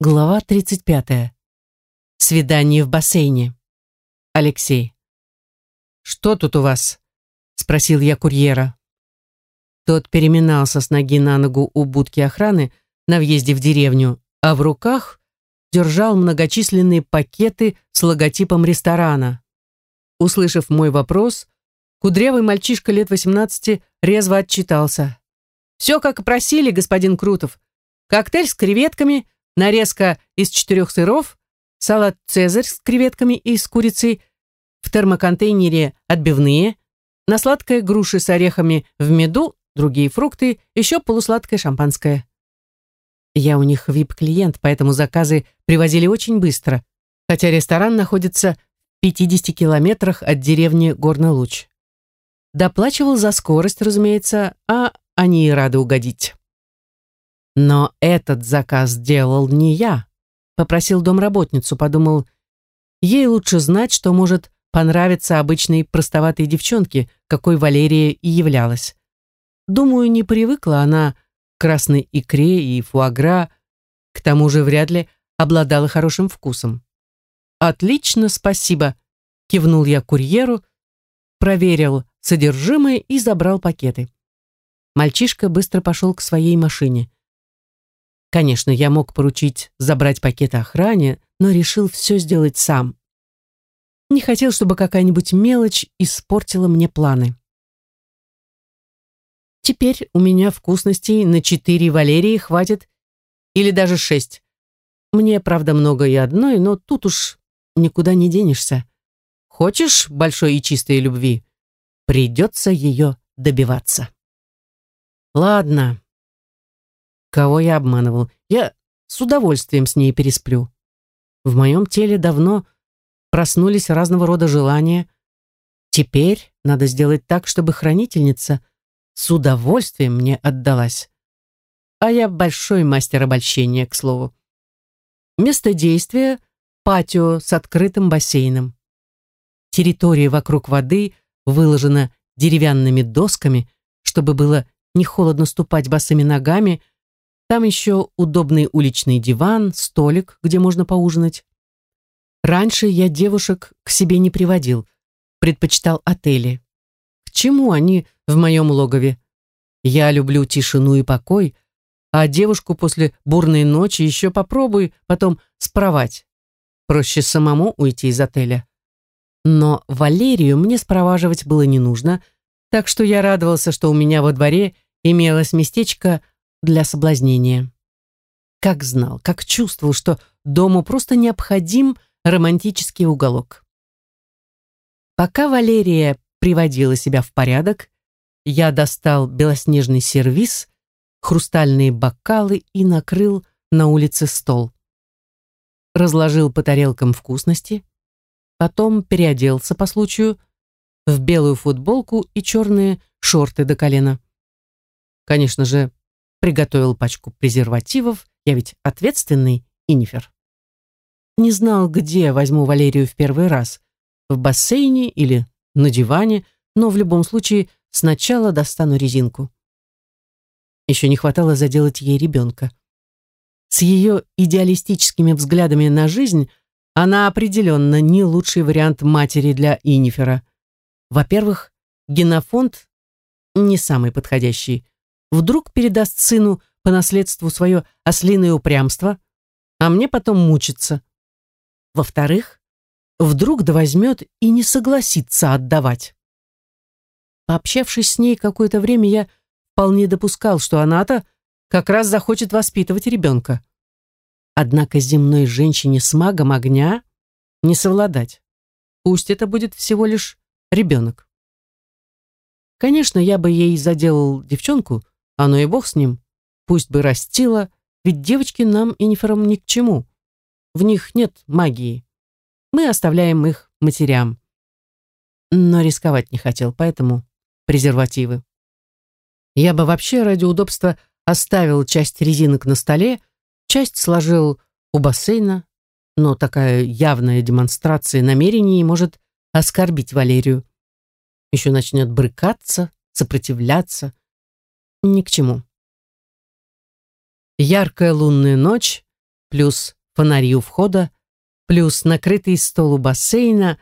Глава 35. Свидание в бассейне. Алексей. «Что тут у вас?» — спросил я курьера. Тот переминался с ноги на ногу у будки охраны на въезде в деревню, а в руках держал многочисленные пакеты с логотипом ресторана. Услышав мой вопрос, кудрявый мальчишка лет 18 резво отчитался. «Все, как просили, господин Крутов. Коктейль с креветками — нарезка из четырех сыров, салат «Цезарь» с креветками и с курицей, в термоконтейнере отбивные, на сладкое груши с орехами в меду, другие фрукты, еще полусладкое шампанское. Я у них вип-клиент, поэтому заказы привозили очень быстро, хотя ресторан находится в 50 километрах от деревни Горнолуч. Доплачивал за скорость, разумеется, а они и рады угодить. Но этот заказ делал не я. Попросил домработницу, подумал, ей лучше знать, что может понравиться обычной простоватой девчонке, какой Валерия и являлась. Думаю, не привыкла она к красной икре и фуагра, к тому же вряд ли обладала хорошим вкусом. «Отлично, спасибо», — кивнул я курьеру, проверил содержимое и забрал пакеты. Мальчишка быстро пошел к своей машине. Конечно, я мог поручить забрать пакет охране, но решил все сделать сам. Не хотел, чтобы какая-нибудь мелочь испортила мне планы. Теперь у меня вкусностей на четыре Валерии хватит, или даже шесть. Мне, правда, много и одной, но тут уж никуда не денешься. Хочешь большой и чистой любви? Придется ее добиваться. Ладно, Кого я обманывал? Я с удовольствием с ней пересплю. В моем теле давно проснулись разного рода желания. Теперь надо сделать так, чтобы хранительница с удовольствием мне отдалась. А я большой мастер обольщения, к слову. Место действия — патио с открытым бассейном. Территория вокруг воды выложена деревянными досками, чтобы было не холодно ступать босыми ногами — там еще удобный уличный диван, столик, где можно поужинать. Раньше я девушек к себе не приводил, предпочитал отели. К чему они в моем логове? Я люблю тишину и покой, а девушку после бурной ночи еще попробуй потом спровать. Проще самому уйти из отеля. Но Валерию мне спроваживать было не нужно, так что я радовался, что у меня во дворе имелось местечко для соблазнения. Как знал, как чувствовал, что дому просто необходим романтический уголок. Пока Валерия приводила себя в порядок, я достал белоснежный сервиз, хрустальные бокалы и накрыл на улице стол. Разложил по тарелкам вкусности, потом переоделся по случаю в белую футболку и черные шорты до колена. Конечно же, приготовил пачку презервативов, я ведь ответственный инифер. Не знал, где возьму Валерию в первый раз, в бассейне или на диване, но в любом случае сначала достану резинку. Еще не хватало заделать ей ребенка. С ее идеалистическими взглядами на жизнь она определенно не лучший вариант матери для Инифера. Во-первых, генофонд не самый подходящий вдруг передаст сыну по наследству свое ослиное упрямство, а мне потом мучиться. Во-вторых, вдруг да возьмет и не согласится отдавать. Пообщавшись с ней какое-то время, я вполне допускал, что она-то как раз захочет воспитывать ребенка. Однако земной женщине с магом огня не совладать. Пусть это будет всего лишь ребенок. Конечно, я бы ей заделал девчонку, оно и бог с ним. Пусть бы растила, ведь девочки нам и неферам ни к чему. В них нет магии. Мы оставляем их матерям. Но рисковать не хотел, поэтому презервативы. Я бы вообще ради удобства оставил часть резинок на столе, часть сложил у бассейна, но такая явная демонстрация намерений может оскорбить Валерию. Еще начнет брыкаться, сопротивляться, ни к чему. Яркая лунная ночь плюс фонари у входа, плюс накрытый стол у бассейна,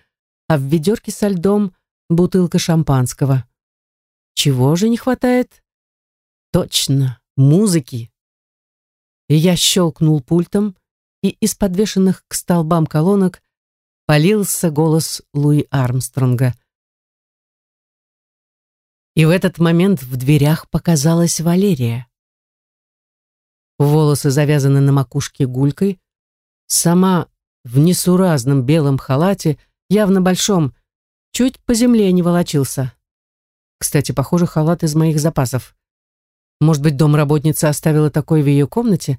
а в ведерке со льдом бутылка шампанского. Чего же не хватает? Точно, музыки. Я щелкнул пультом, и из подвешенных к столбам колонок полился голос Луи Армстронга. И в этот момент в дверях показалась Валерия. Волосы завязаны на макушке гулькой, сама в несуразном белом халате, явно большом, чуть по земле не волочился. Кстати, похоже, халат из моих запасов. Может быть, домработница оставила такой в ее комнате?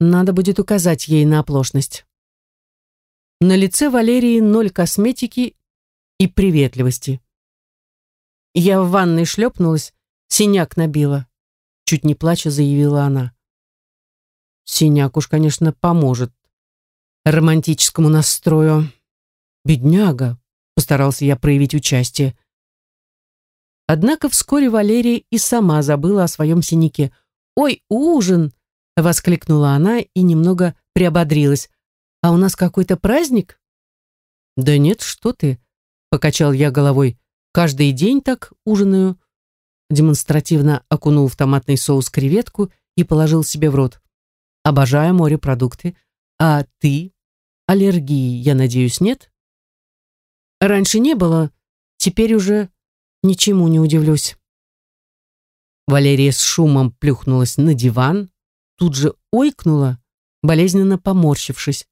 Надо будет указать ей на оплошность. На лице Валерии ноль косметики и приветливости. Я в ванной шлепнулась, синяк набила. Чуть не плача заявила она. Синяк уж, конечно, поможет романтическому настрою. Бедняга, постарался я проявить участие. Однако вскоре Валерия и сама забыла о своем синяке. «Ой, ужин!» — воскликнула она и немного приободрилась. «А у нас какой-то праздник?» «Да нет, что ты!» — покачал я головой. «Каждый день так ужинаю». Демонстративно окунул в томатный соус креветку и положил себе в рот. «Обожаю морепродукты. А ты? Аллергии, я надеюсь, нет?» «Раньше не было, теперь уже Ничему не удивлюсь. Валерия с шумом плюхнулась на диван, тут же ойкнула, болезненно поморщившись.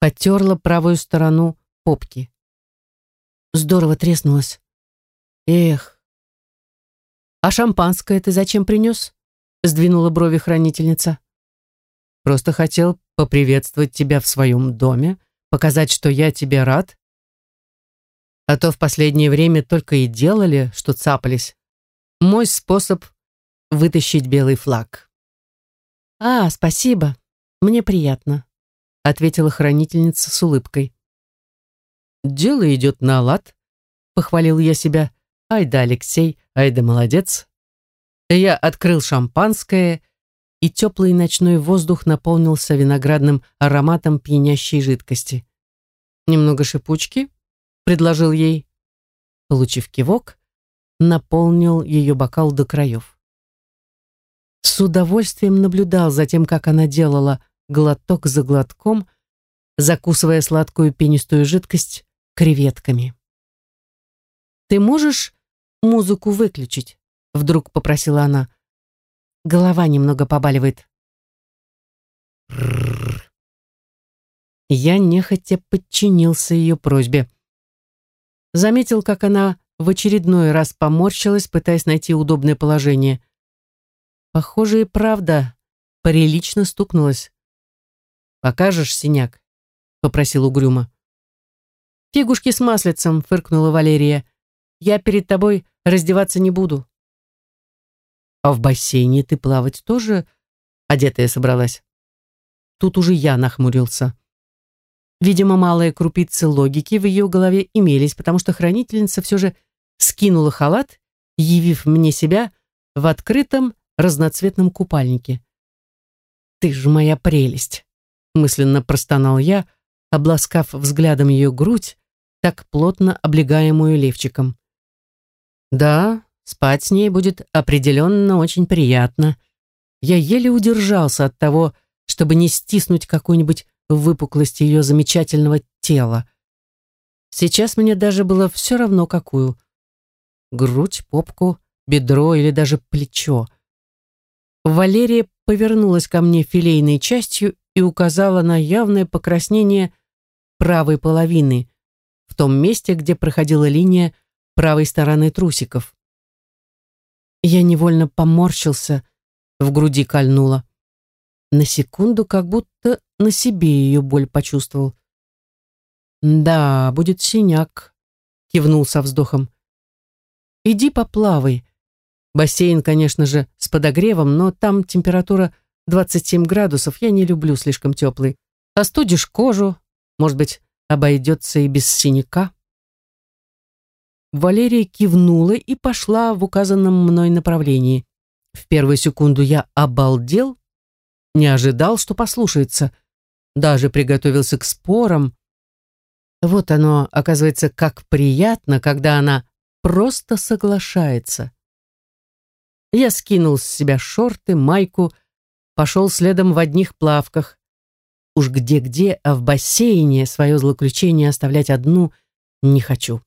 Потерла правую сторону попки. Здорово треснулась. Эх. А шампанское ты зачем принес? Сдвинула брови хранительница. Просто хотел поприветствовать тебя в своем доме, показать, что я тебе рад а то в последнее время только и делали, что цапались. Мой способ вытащить белый флаг. «А, спасибо, мне приятно», — ответила хранительница с улыбкой. «Дело идет на лад», — похвалил я себя. «Ай да, Алексей, ай да молодец». Я открыл шампанское, и теплый ночной воздух наполнился виноградным ароматом пьянящей жидкости. Немного шипучки, предложил ей. Получив кивок, наполнил ее бокал до краев. С удовольствием наблюдал за тем, как она делала глоток за глотком, закусывая сладкую пенистую жидкость креветками. «Ты можешь музыку выключить?» — вдруг попросила она. Голова немного побаливает. Я нехотя подчинился ее просьбе. Заметил, как она в очередной раз поморщилась, пытаясь найти удобное положение. Похоже, и правда, прилично стукнулась. «Покажешь синяк?» — попросил угрюмо. «Фигушки с маслицем», — фыркнула Валерия. «Я перед тобой раздеваться не буду». «А в бассейне ты плавать тоже одетая собралась?» Тут уже я нахмурился. Видимо, малые крупицы логики в ее голове имелись, потому что хранительница все же скинула халат, явив мне себя в открытом разноцветном купальнике. «Ты же моя прелесть!» — мысленно простонал я, обласкав взглядом ее грудь, так плотно облегаемую левчиком. «Да, спать с ней будет определенно очень приятно. Я еле удержался от того, чтобы не стиснуть какую-нибудь выпуклости ее замечательного тела. Сейчас мне даже было все равно какую. Грудь, попку, бедро или даже плечо. Валерия повернулась ко мне филейной частью и указала на явное покраснение правой половины, в том месте, где проходила линия правой стороны трусиков. Я невольно поморщился, в груди кольнуло. На секунду как будто на себе ее боль почувствовал. «Да, будет синяк», — кивнул со вздохом. «Иди поплавай. Бассейн, конечно же, с подогревом, но там температура 27 градусов, я не люблю слишком теплый. Остудишь кожу, может быть, обойдется и без синяка». Валерия кивнула и пошла в указанном мной направлении. В первую секунду я обалдел, не ожидал, что послушается. Даже приготовился к спорам. Вот оно, оказывается, как приятно, когда она просто соглашается. Я скинул с себя шорты, майку, пошел следом в одних плавках. Уж где-где, а в бассейне свое злоключение оставлять одну не хочу.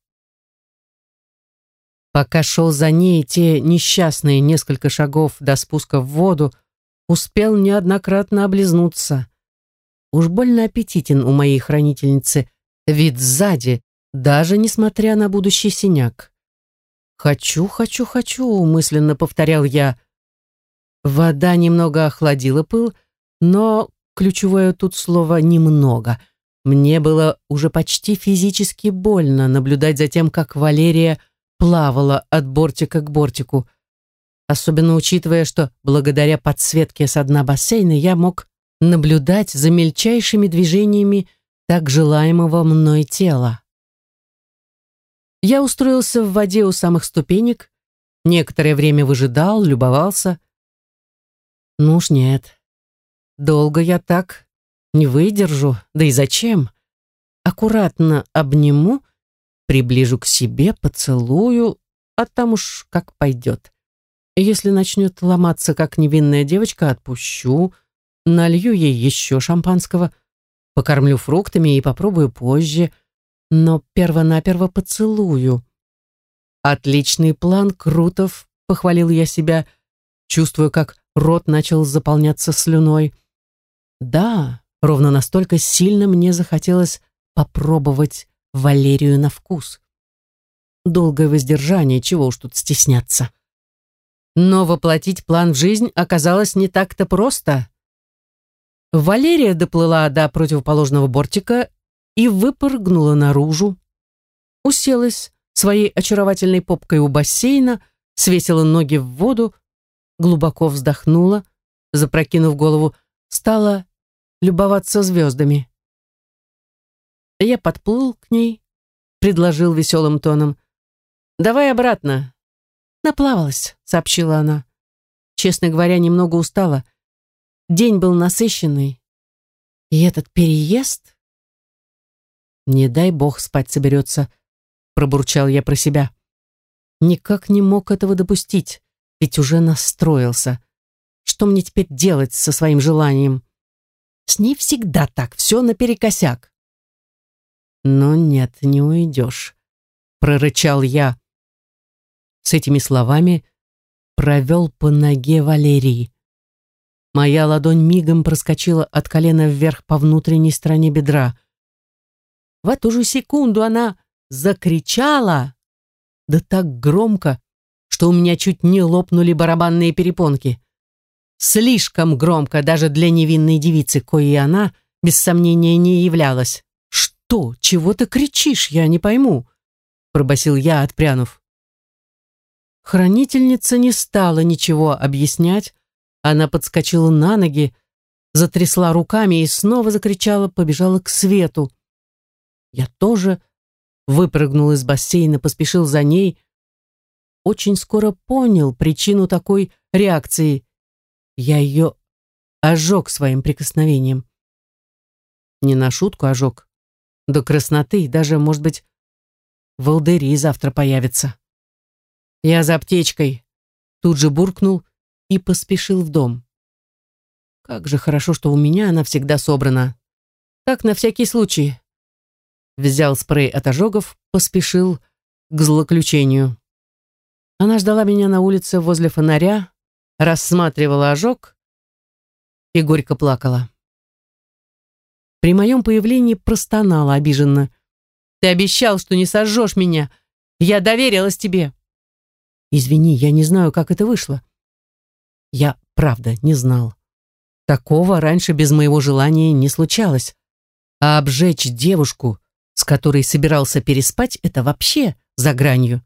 Пока шел за ней те несчастные несколько шагов до спуска в воду, успел неоднократно облизнуться. Уж больно аппетитен у моей хранительницы вид сзади, даже несмотря на будущий синяк. «Хочу, хочу, хочу», — мысленно повторял я. Вода немного охладила пыл, но ключевое тут слово «немного». Мне было уже почти физически больно наблюдать за тем, как Валерия плавала от бортика к бортику. Особенно учитывая, что благодаря подсветке со дна бассейна я мог наблюдать за мельчайшими движениями так желаемого мной тела. Я устроился в воде у самых ступенек, некоторое время выжидал, любовался. Ну уж нет, долго я так не выдержу, да и зачем? Аккуратно обниму, приближу к себе, поцелую, а там уж как пойдет. Если начнет ломаться, как невинная девочка, отпущу, налью ей еще шампанского, покормлю фруктами и попробую позже — но первонаперво поцелую. Отличный план, Крутов, похвалил я себя, чувствую, как рот начал заполняться слюной. Да, ровно настолько сильно мне захотелось попробовать Валерию на вкус. Долгое воздержание, чего уж тут стесняться. Но воплотить план в жизнь оказалось не так-то просто. Валерия доплыла до противоположного бортика и выпрыгнула наружу. Уселась своей очаровательной попкой у бассейна, свесила ноги в воду, глубоко вздохнула, запрокинув голову, стала любоваться звездами. Я подплыл к ней, предложил веселым тоном. «Давай обратно». «Наплавалась», — сообщила она. Честно говоря, немного устала. День был насыщенный. И этот переезд... Не дай бог спать соберется, пробурчал я про себя. Никак не мог этого допустить, ведь уже настроился. Что мне теперь делать со своим желанием? С ней всегда так, все наперекосяк. Но нет, не уйдешь, прорычал я. С этими словами провел по ноге Валерии. Моя ладонь мигом проскочила от колена вверх по внутренней стороне бедра. В эту же секунду она закричала, да так громко, что у меня чуть не лопнули барабанные перепонки. Слишком громко даже для невинной девицы, коей она, без сомнения, не являлась. «Что? Чего ты кричишь? Я не пойму», — пробасил я, отпрянув. Хранительница не стала ничего объяснять. Она подскочила на ноги, затрясла руками и снова закричала, побежала к свету. Я тоже выпрыгнул из бассейна, поспешил за ней. Очень скоро понял причину такой реакции. Я ее ожег своим прикосновением. Не на шутку ожег. До красноты, даже, может быть, волдыри завтра появятся. Я за аптечкой. Тут же буркнул и поспешил в дом. Как же хорошо, что у меня она всегда собрана. Так, на всякий случай взял спрей от ожогов, поспешил к злоключению. Она ждала меня на улице возле фонаря, рассматривала ожог и горько плакала. При моем появлении простонала обиженно. «Ты обещал, что не сожжешь меня! Я доверилась тебе!» «Извини, я не знаю, как это вышло». Я, правда, не знал. Такого раньше без моего желания не случалось. А обжечь девушку, с которой собирался переспать, это вообще за гранью.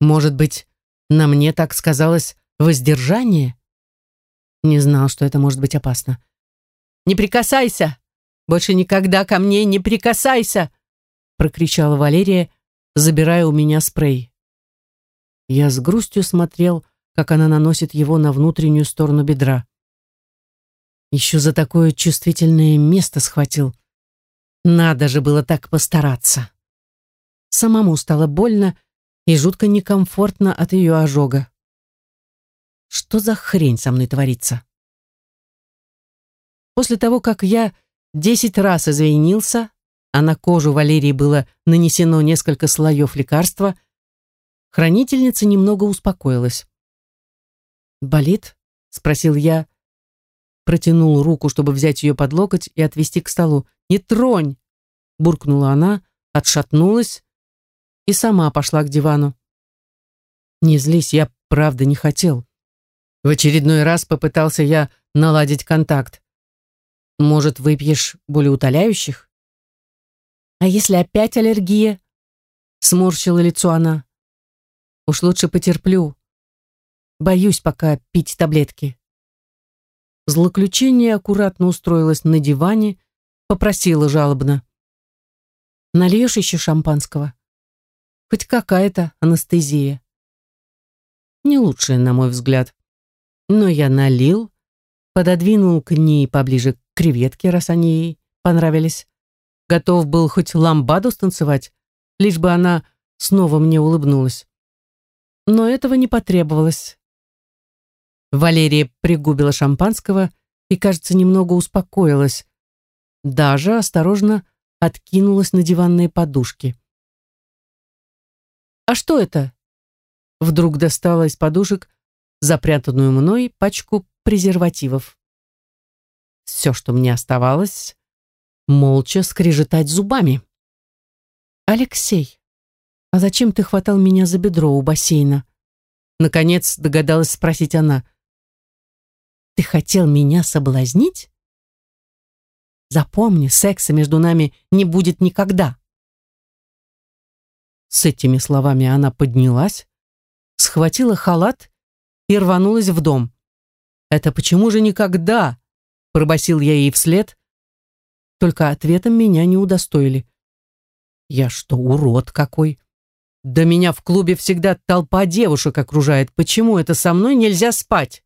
Может быть, на мне так сказалось воздержание? Не знал, что это может быть опасно. «Не прикасайся! Больше никогда ко мне не прикасайся!» прокричала Валерия, забирая у меня спрей. Я с грустью смотрел, как она наносит его на внутреннюю сторону бедра. Еще за такое чувствительное место схватил. Надо же было так постараться. Самому стало больно и жутко некомфортно от ее ожога. Что за хрень со мной творится? После того, как я десять раз извинился, а на кожу Валерии было нанесено несколько слоев лекарства, хранительница немного успокоилась. «Болит?» — спросил я. Протянул руку, чтобы взять ее под локоть и отвести к столу. «Не тронь!» — буркнула она, отшатнулась и сама пошла к дивану. «Не злись, я правда не хотел». В очередной раз попытался я наладить контакт. «Может, выпьешь болеутоляющих?» «А если опять аллергия?» Сморщила лицо она. «Уж лучше потерплю. Боюсь пока пить таблетки». Злоключение аккуратно устроилась на диване, попросила жалобно. «Нальешь еще шампанского? Хоть какая-то анестезия». Не лучшая, на мой взгляд. Но я налил, пододвинул к ней поближе креветки, раз они ей понравились. Готов был хоть ламбаду станцевать, лишь бы она снова мне улыбнулась. Но этого не потребовалось. Валерия пригубила шампанского и, кажется, немного успокоилась. Даже осторожно откинулась на диванные подушки. «А что это?» Вдруг достала из подушек запрятанную мной пачку презервативов. Все, что мне оставалось, молча скрежетать зубами. «Алексей, а зачем ты хватал меня за бедро у бассейна?» Наконец догадалась спросить она. Ты хотел меня соблазнить? Запомни, секса между нами не будет никогда. С этими словами она поднялась, схватила халат и рванулась в дом. «Это почему же никогда?» — пробасил я ей вслед. Только ответом меня не удостоили. «Я что, урод какой?» «Да меня в клубе всегда толпа девушек окружает. Почему это со мной нельзя спать?»